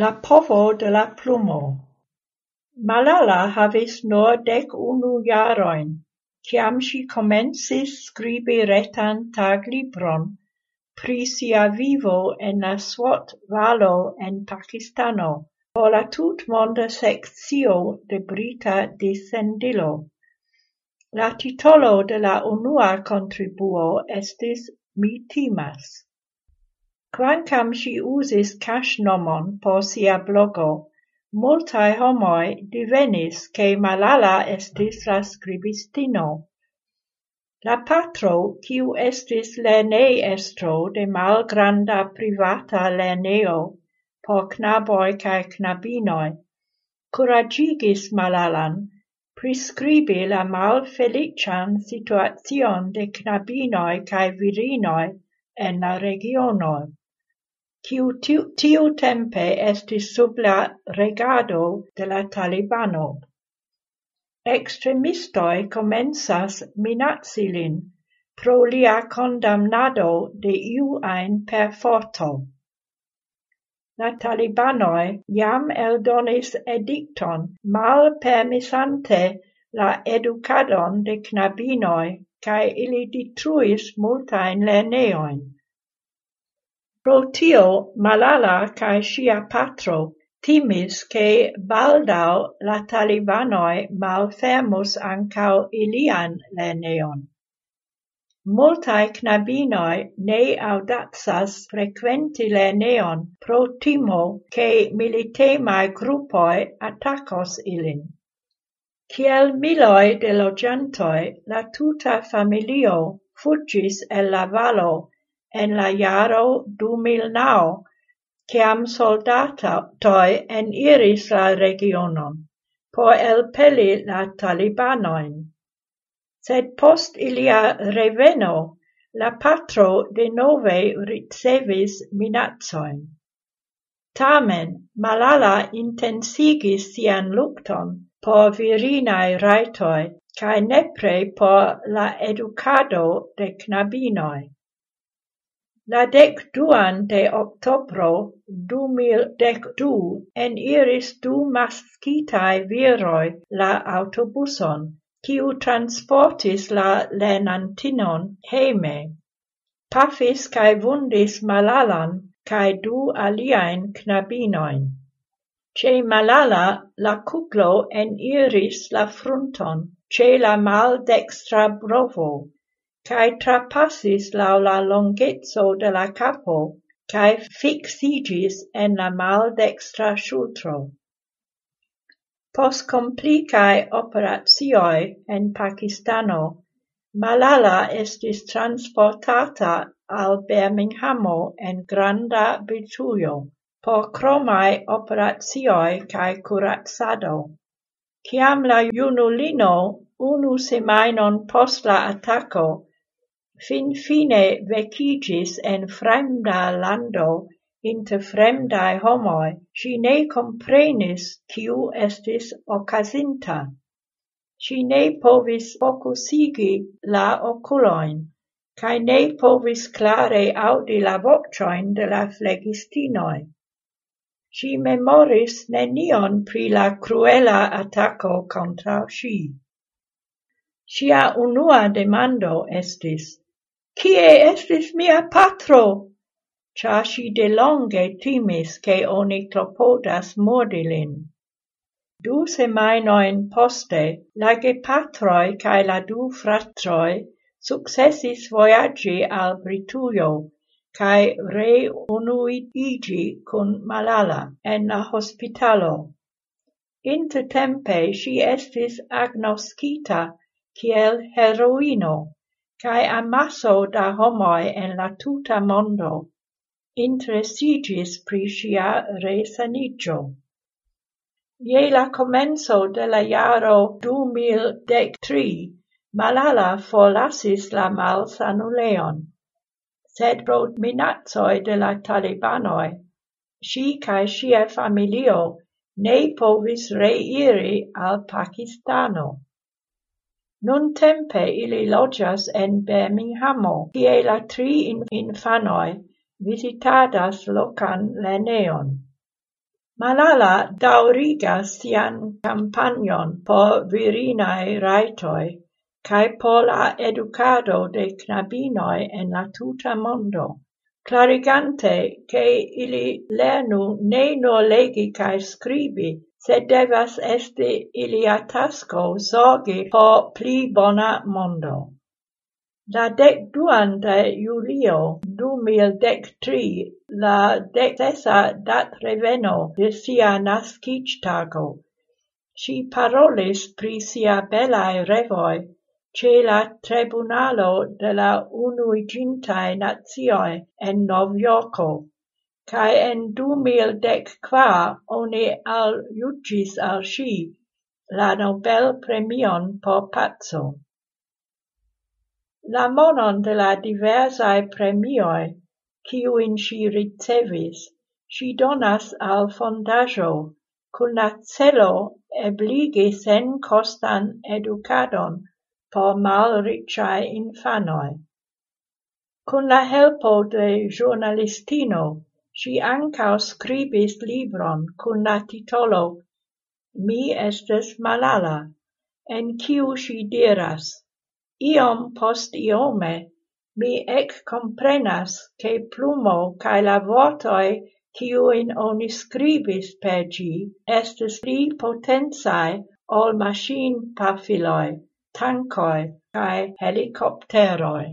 La povo de la plumo. Malala havis nur dec unu jaroin, ciam si comensis scribi retan taglibron pri sia vivo en la Swat-valo en Pakistano o la tutmonda sekcio de Brita descendilo. La titolo de la unua contribuo estis Mi timas. Quancam si usis cash nomon por sia blogo, multae homoi divenis, ke Malala estis la scribistino. La patro, quiu estis lenei estro de malgranda privata leneo por knaboi cae knabinoi, curagigis Malalan prescribi la malfeliĉan situacion de knabinoi cae virinoi en la regiono kiu tiutempe estis sub la regado de la talibano. Extremistoi comensas minaci lin pro lia condamnado de iu ein per forto. la Talibanoi jam eldonis edikton malpermesante la educadon de knabinoi cae ili detruis multain leneoin. Pro tio Malala kaj ŝia patro timis ke baldaŭ la talibanoj malfermus ankaŭ ilian lernejon. Multaj knabinoj ne aŭdacas frekventi lernejon pro timo ke militemaj grupoj atakos ilin. Kiel miloj de loĝantoj, la tuta familio fuĝis el la valo en la iaro du mil naŭ, kiam soldatoj eniris la regionon po elpeli la talibanoin. Sed post ilia reveno, la patro de nove ricevis minatsoin. Tamen, Malala intensigis sian lucton por virinai raitoi cae nepre por la educado de knabinoi. La dekduan de octobro du mil dec du eniris du maskitaj viroi la autobuson, kiu transportis la lenantinon heime. Pafis cae vundis Malalan cae du aliaen knabinoin. Ce malala la cuclo en iris la fronton, ce la mal dextra brovo, cae trapassis laŭ la longezzo de la kapo cae fixigis en la maldekstra ŝultro. Post complicae operacioj en Pakistano, Malala estis transportata al Birminghamo en Granda Britujo por cromae operatioi cae curatsado. Ciam la junulino unu semainon post la attaco fin fine vecigis en fremda lando inter fremdae homoi, si ne comprenis ciu estis ocasinta. Si ne povis focusigi la oculoin, cae ne povis clare audi la vocioin de la flegistinoi. Si memoris nenion pri la cruela atako contra si. Sia unua demando estis, Cie estis mia patro? Cia si de longe timis, che oni clopodas mordilin. Du semainoin poste la gepatroj cae la du fratroi successis voyagi al Britujo kaj reunuiĝi cun Malala en la hospitalo. Intertempe si estis agnoscita kiel heroino cae amaso da homoi en la tuta mondo interesigis pri sia resanigio. Ie la comenzo de la iaro 2013, Malala forlasis la malsanuleon, sed pro minazzoi de la talibanoi, si cae sia familio ne povis reiri al Pakistano. Nuntempe ili loĝas en Birminghamo, kie la tri infanoj vizitadas lokan lernejon. Malala daŭrigas sian kampanjon por virinaj rajtoj kaj por la edukado de knabinoj en la tuta mondo, clarigante che ili lernu ne nur legi cae scribi, sed devas esti ilia tasco zorgi por pli bona mondo. La dec duan de Julio du mil dec tri, la dec sesa dat reveno de sia nascic tago. Si parolis pri sia belae revoi ce la tribunalo de la unuigintae nazioi en Novioco cae en du mil dek kvar oni aljuĝis al si la Nobel-premion por Pazzo. La monon de la diversae premioi, ciuin si ricevis, si donas al fondajo, cun la celo ebligi senkostan educadon por ricciae infanoi. Cun la helpo de giornalistino si ancao scribis libron cun la titolo "Mi estes Malala", en ciu si diras: "Iom post iome mi ekkomprenas, che plumo cae la vortoj in oni scribis per gi estes pli potencaj ol machin pafiloi, tankoi cae helicopteroi.